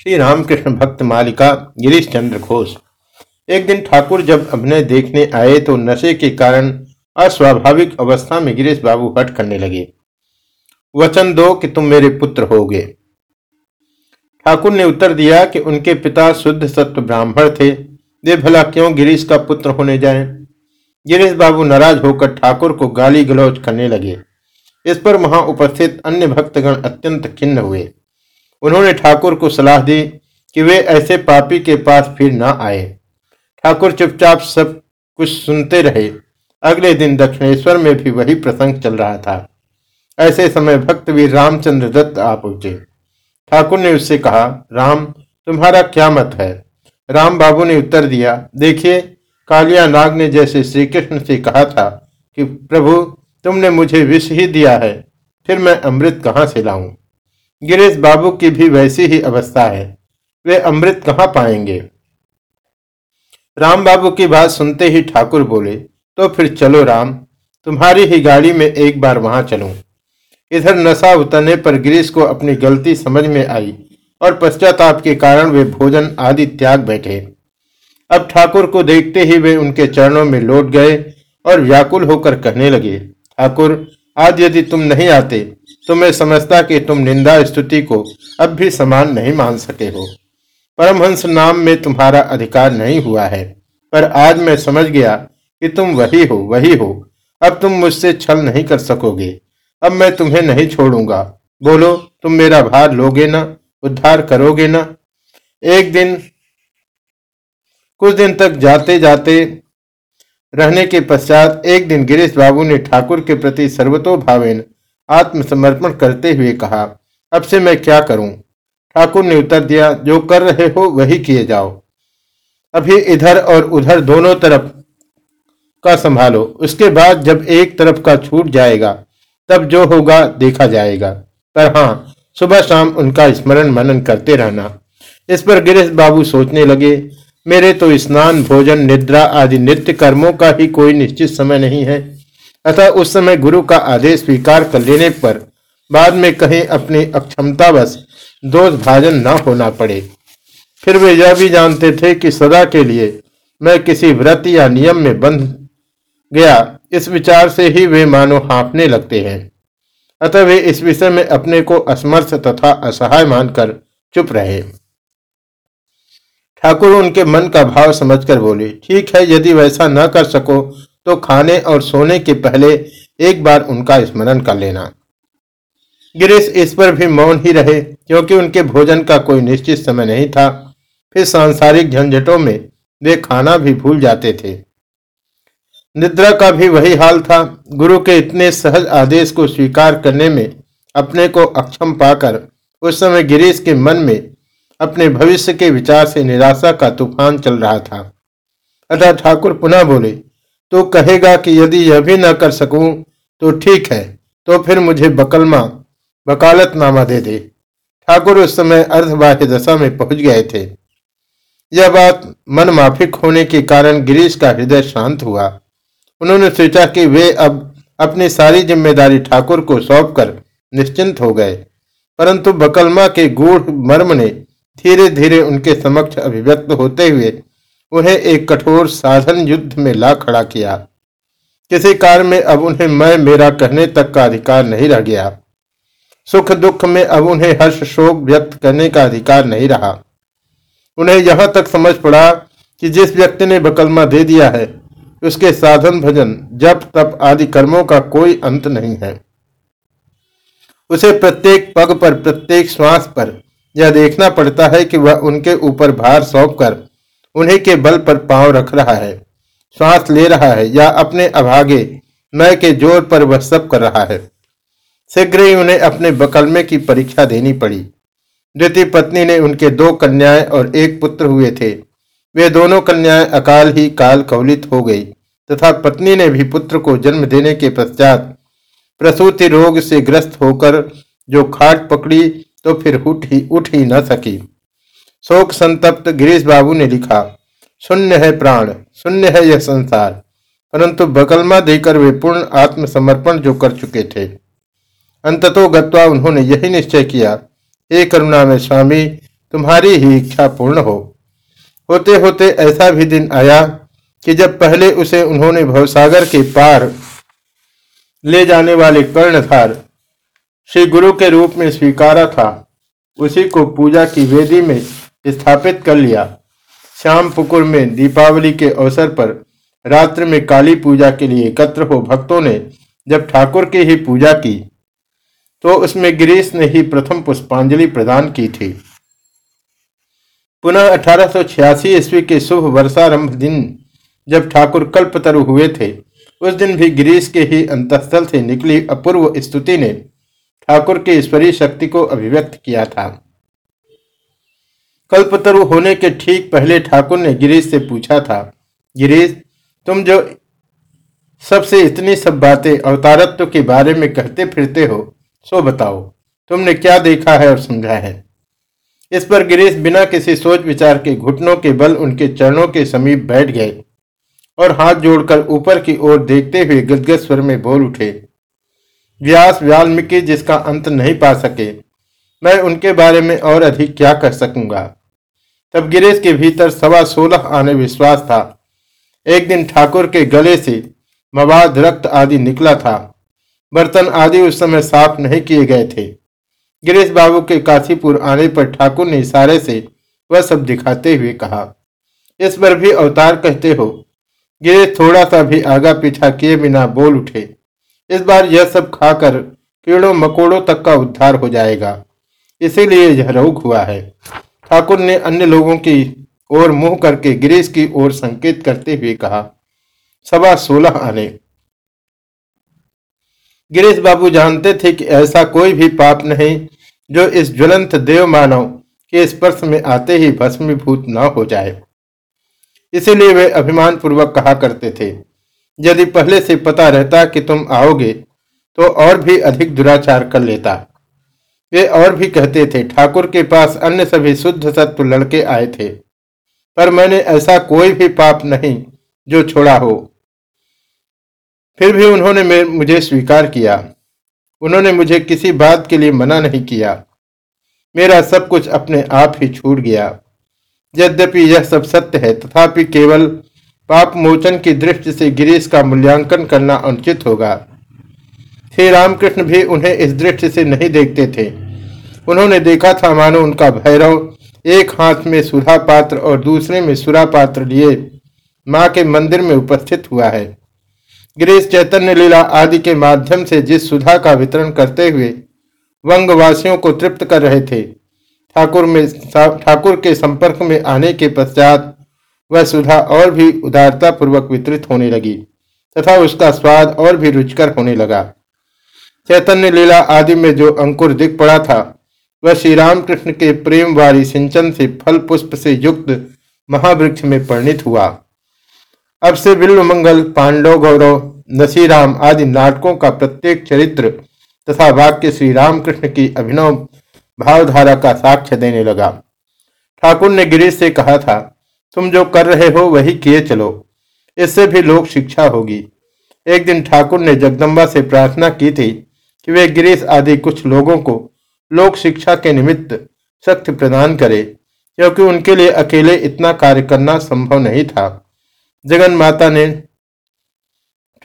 श्री रामकृष्ण भक्त मालिका गिरीश चंद्र घोष। एक दिन ठाकुर जब अभिनय देखने आए तो नशे के कारण अस्वाभाविक अवस्था में गिरीश बाबू हट करने लगे। वचन दो कि तुम मेरे पुत्र होगे। ठाकुर ने उत्तर दिया कि उनके पिता शुद्ध सत्व ब्राह्मण थे। वे भला क्यों गिरीश का पुत्र होने जाए? गिरीश बाबू नाराज़ होकर ठाकुर को गाली गलौज करने लगे। इस पर वहाँ उपस्थित अन्य भक्तगण अत्यंत खिन्न हुए। उन्होंने ठाकुर को सलाह दी कि वे ऐसे पापी के पास फिर न आए। ठाकुर चुपचाप सब कुछ सुनते रहे। अगले दिन दक्षिणेश्वर में भी वही प्रसंग चल रहा था। ऐसे समय भक्तवीर रामचंद्र दत्त आ पहुँचे। ठाकुर ने उससे कहा, राम, तुम्हारा क्या मत है? राम बाबू ने उत्तर दिया, देखिए, कालिया नाग ने जैसे श्री कृष्ण से कहा था कि, प्रभु, तुमने मुझे विष ही दिया है, फिर मैं अमृत कहाँ से लाऊं? गिरीश बाबू की भी वैसी ही अवस्था है। वे अमृत कहाँ पाएँगे? राम बाबू की बात सुनते ही ठाकुर बोले तो फिर चलो राम, तुम्हारी ही गाड़ी में एक बार वहाँ चलूँ। इधर नशा उतरने पर गिरीश को अपनी गलती समझ में आई और पश्चाताप के कारण वे भोजन आदि त्याग बैठे। अब ठाकुर को देखते ही वे उनके चरणों में लौट गए और व्याकुल होकर कहने लगे, ठाकुर, आज यदि तुम नहीं आते तो मैं समझता कि तुम निंदा स्तुति को अब भी समान नहीं मान सके हो। परमहंस नाम में तुम्हारा अधिकार नहीं हुआ है। पर आज मैं समझ गया कि तुम वही हो वही हो। अब तुम मुझसे छल नहीं कर सकोगे। अब मैं तुम्हें नहीं छोड़ूँगा। बोलो, तुम मेरा भार लोगे ना, उद्धार करोगे ना? एक दिन, कुछ दिन तक जाते जाते रहने के पश्चात एक दिन गिरीश बाबू ने ठाकुर के प्रति सर्वतोभावेन आत्मसमर्पण करते हुए कहा, अब से मैं क्या करूँ? ठाकुर ने उत्तर दिया, जो कर रहे हो वही किए जाओ। अभी इधर और उधर दोनों तरफ़ का संभालो। उसके बाद जब एक तरफ़ का छूट जाएगा, तब जो होगा देखा जाएगा। पर हाँ सुबह शाम उनका स्मरण मनन करते रहना। इस पर गिरीश बाबू सोचने लगे, मेरे तो स्नान, भोजन, निद्रा आदि नित्य कर्मों का ही कोई निश्चित समय नहीं है। अतः उस समय गुरु का आदेश स्वीकार कर लेने पर बाद में कहीं अपनी अक्षमतावश दोष भाजन न होना पड़े। फिर वे यह भी जानते थे कि सदा के लिए मैं किसी व्रत या नियम में बंध गया, इस विचार से ही वे मानो हाँफने लगते हैं। अतः वे इस विषय में अपने को असमर्थ तथा असहाय मानकर चुप रहे। ठाकुर उनके मन का भाव समझकर बोले, ठीक है, यदि वैसा न कर सको तो खाने और सोने के पहले एक बार उनका स्मरण कर लेना। गिरीश इस पर भी मौन ही रहे, क्योंकि उनके भोजन का कोई निश्चित समय नहीं था। फिर सांसारिक झंझटों में वे खाना भी भूल जाते थे। निद्रा का भी वही हाल था। गुरु के इतने सहज आदेश को स्वीकार करने में अपने को अक्षम पाकर उस समय गिरीश के मन में अपने भविष्य के विचार से निराशा का तूफ़ान चल रहा था। अतः ठाकुर पुनः बोले तो कहेगा कि यदि यह भी न कर सकूँ तो ठीक है तो फिर मुझे बकलमा वकालतनामा दे दे। ठाकुर उस समय अर्धबाह्य दशा में पहुँच गए थे। यह बात मन माफिक होने के कारण गिरीश का हृदय शांत हुआ। उन्होंने सोचा कि वे अब अपनी सारी ज़िम्मेदारी ठाकुर को सौंप कर निश्चिंत हो गए, परंतु बकलमा के गूढ़ मर्म ने धीरे धीरे उनके समक्ष अभिव्यक्त होते हुए उन्हें एक कठोर साधन युद्ध में ला खड़ा किया। किसी कार्य में अब उन्हें मैं, मेरा कहने तक का अधिकार नहीं रह गया। सुख दुख में अब उन्हें हर्ष शोक व्यक्त करने का अधिकार नहीं रहा। उन्हें यहाँ तक समझ पड़ा कि जिस व्यक्ति ने बकलमा दे दिया है, उसके साधन, भजन, जप, तप आदि कर्मों का कोई अंत नहीं है। उसे प्रत्येक पग पर, प्रत्येक श्वास पर यह देखना पड़ता है कि वह उनके ऊपर भार सौंप उन्हीं के बल पर पाँव रख रहा है, श्वास ले रहा है या अपने अभागे, मैं के ज़ोर पर वह सब कर रहा है। शीघ्र ही उन्हें अपने बकलमे की परीक्षा देनी पड़ी। द्वितीय पत्नी ने उनके दो कन्याएँ और एक पुत्र हुए थे। वे दोनों कन्याएँ अकाल ही काल कवलित हो गई, तथा पत्नी ने भी पुत्र को जन्म देने के पश्चात प्रसूति रोग से ग्रस्त होकर जो खाट पकड़ी तो फिर उठ ही उठ ही न सकी। शोक संतप्त गिरीश बाबू ने लिखा, शून्य है प्राण, शून्य है यह संसार। परंतु बकलमा देकर वे पूर्ण आत्मसमर्पण जो कर चुके थे। अंततो गत्वा उन्होंने यही निश्चय किया, हे करुणा में स्वामी, तुम्हारी ही इच्छा पूर्ण हो। होते होते ऐसा भी दिन आया कि जब पहले उसे उन्होंने भवसागर के पार ले जाने वाले कर्णधार श्री गुरु के रूप में स्वीकारा था, उसी को पूजा की वेदी में स्थापित कर लिया। श्याम पुकुर में दीपावली के अवसर पर रात्र में काली पूजा के लिए एकत्र हो भक्तों ने जब ठाकुर की ही पूजा की तो उसमें गिरीश ने ही प्रथम पुष्पांजलि प्रदान की थी। पुनः अठारह ईस्वी के शुभ वर्षारंभ दिन जब ठाकुर कल्पतरु हुए थे, उस दिन भी गिरीश के ही अंतस्थल से निकली अपूर्व स्तुति ने ठाकुर की ईश्वरीय शक्ति को अभिव्यक्त किया था। कल्पतरु होने के ठीक पहले ठाकुर ने गिरीश से पूछा था, गिरीश, तुम जो सबसे इतनी सब बातें अवतारत्व के बारे में कहते फिरते हो, सो बताओ, तुमने क्या देखा है और समझा है? इस पर गिरीश बिना किसी सोच विचार के घुटनों के बल उनके चरणों के समीप बैठ गए और हाथ जोड़कर ऊपर की ओर देखते हुए गदगद स्वर में बोल उठे, व्यास वाल्मीकि जिसका अंत नहीं पा सके, मैं उनके बारे में और अधिक क्या कर सकूँगा? तब गिरीश के भीतर सवा सोलह आने विश्वास था। एक दिन ठाकुर के गले से मवाद, रक्त आदि निकला था। बर्तन आदि उस समय साफ़ नहीं किए गए थे। गिरीश बाबू के काशीपुर आने पर ठाकुर ने इशारे से वह सब दिखाते हुए कहा, इस पर भी अवतार कहते हो? गिरीश थोड़ा सा भी आगा पीछा किए बिना बोल उठे, इस बार यह सब खाकर कीड़ों मकोड़ों तक का उद्धार हो जाएगा। इसीलिए यह रोग हुआ है। ठाकुर ने अन्य लोगों की ओर मुँह करके गिरीश की ओर संकेत करते हुए कहा, सवा सोलह आने। गिरीश बाबू जानते थे कि ऐसा कोई भी पाप नहीं जो इस ज्वलंत देव मानव के स्पर्श में आते ही भस्मीभूत न हो जाए। इसीलिए वे अभिमान पूर्वक कहा करते थे, यदि पहले से पता रहता कि तुम आओगे तो और भी अधिक दुराचार कर लेता। वे और भी कहते थे, ठाकुर के पास अन्य सभी शुद्ध सत्व लड़के आए थे, पर मैंने ऐसा कोई भी पाप नहीं जो छोड़ा हो। फिर भी उन्होंने मुझे स्वीकार किया। उन्होंने मुझे किसी बात के लिए मना नहीं किया। मेरा सब कुछ अपने आप ही छूट गया। यद्यपि यह सब सत्य है, तथापि केवल पाप मोचन की दृष्टि से गिरीश का मूल्यांकन करना अनुचित होगा। श्री रामकृष्ण भी उन्हें इस दृष्टि से नहीं देखते थे। उन्होंने देखा था, मानो उनका भैरव एक हाथ में सुधा पात्र और दूसरे में सुरा पात्र लिए माँ के मंदिर में उपस्थित हुआ है। गिरीश चैतन्य लीला आदि के माध्यम से जिस सुधा का वितरण करते हुए वंगवासियों को तृप्त कर रहे थे, ठाकुर में ठाकुर के संपर्क में आने के पश्चात वह सुधा और भी उदारता पूर्वक वितरित होने लगी तथा उसका स्वाद और भी रुचकर होने लगा। चैतन्य लीला आदि में जो अंकुर दिख पड़ा था वह श्री रामकृष्ण के प्रेम वाली सिंचन से फल पुष्प से युक्त महावृक्ष में परिणित हुआ। अब से बिल्व मंगल, पांडव गौरव, नसीराम आदि नाटकों का प्रत्येक चरित्र तथा वाक्य श्री रामकृष्ण की अभिनव भावधारा का साक्ष्य देने लगा। ठाकुर ने गिरीश से कहा था, तुम जो कर रहे हो वही किए चलो, इससे भी लोक शिक्षा होगी। एक दिन ठाकुर ने जगदम्बा से प्रार्थना की थी कि वे गिरीश आदि कुछ लोगों को लोक शिक्षा के निमित्त शक्ति प्रदान करे, क्योंकि उनके लिए अकेले इतना कार्य करना संभव नहीं था। जगन माता ने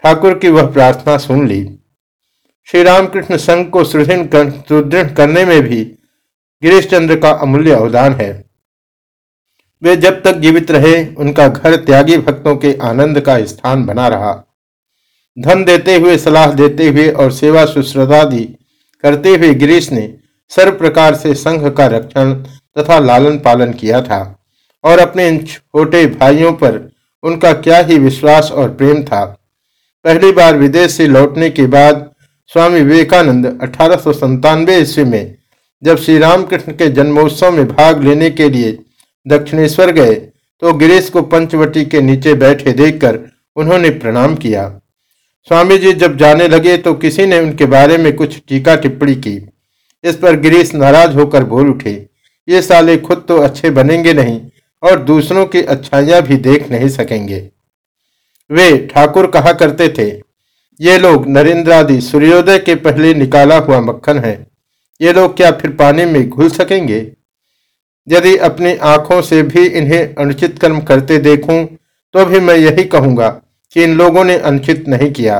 ठाकुर की वह प्रार्थना सुन ली। श्री रामकृष्ण संघ को सुदृढ़ करने में भी गिरीश चंद्र का अमूल्य अवदान है। वे जब तक जीवित रहे, उनका घर त्यागी भक्तों के आनंद का स्थान बना रहा। धन देते हुए सलाह देते हुए और सेवा सुश्रदादि करते हुए गिरीश ने सर्व प्रकार से संघ का रक्षण तथा लालन पालन किया था। और अपने इन छोटे भाइयों पर उनका क्या ही विश्वास और प्रेम था। पहली बार विदेश से लौटने के बाद स्वामी विवेकानंद अठारह ईस्वी में जब श्री रामकृष्ण के जन्मोत्सव में भाग लेने के लिए दक्षिणेश्वर गए तो गिरीश को पंचवटी के नीचे बैठे देखकर उन्होंने प्रणाम किया। स्वामी जी जब जाने लगे तो किसी ने उनके बारे में कुछ टीका टिप्पणी की। इस पर गिरीश नाराज़ होकर बोल उठे, ये साले खुद तो अच्छे बनेंगे नहीं और दूसरों की अच्छाइयाँ भी देख नहीं सकेंगे। वे ठाकुर कहा करते थे? ये लोग नरेंद्र आदि सूर्योदय के पहले निकाला हुआ मक्खन है। ये लोग क्या फिर पानी में घुल सकेंगे? यदि अपनी आँखों से भी इन्हें अनुचित कर्म करते देखूँ तो भी मैं यही कहूँगा कि इन लोगों ने अनुचित नहीं किया।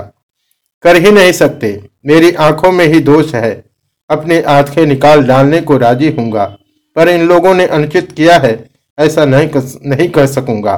कर ही नहीं सकते। मेरी आँखों में ही दोष है। अपनी आँखें निकाल डालने को राज़ी हूँगा पर इन लोगों ने अनुचित किया है ऐसा नहीं कर, नहीं कर सकूँगा।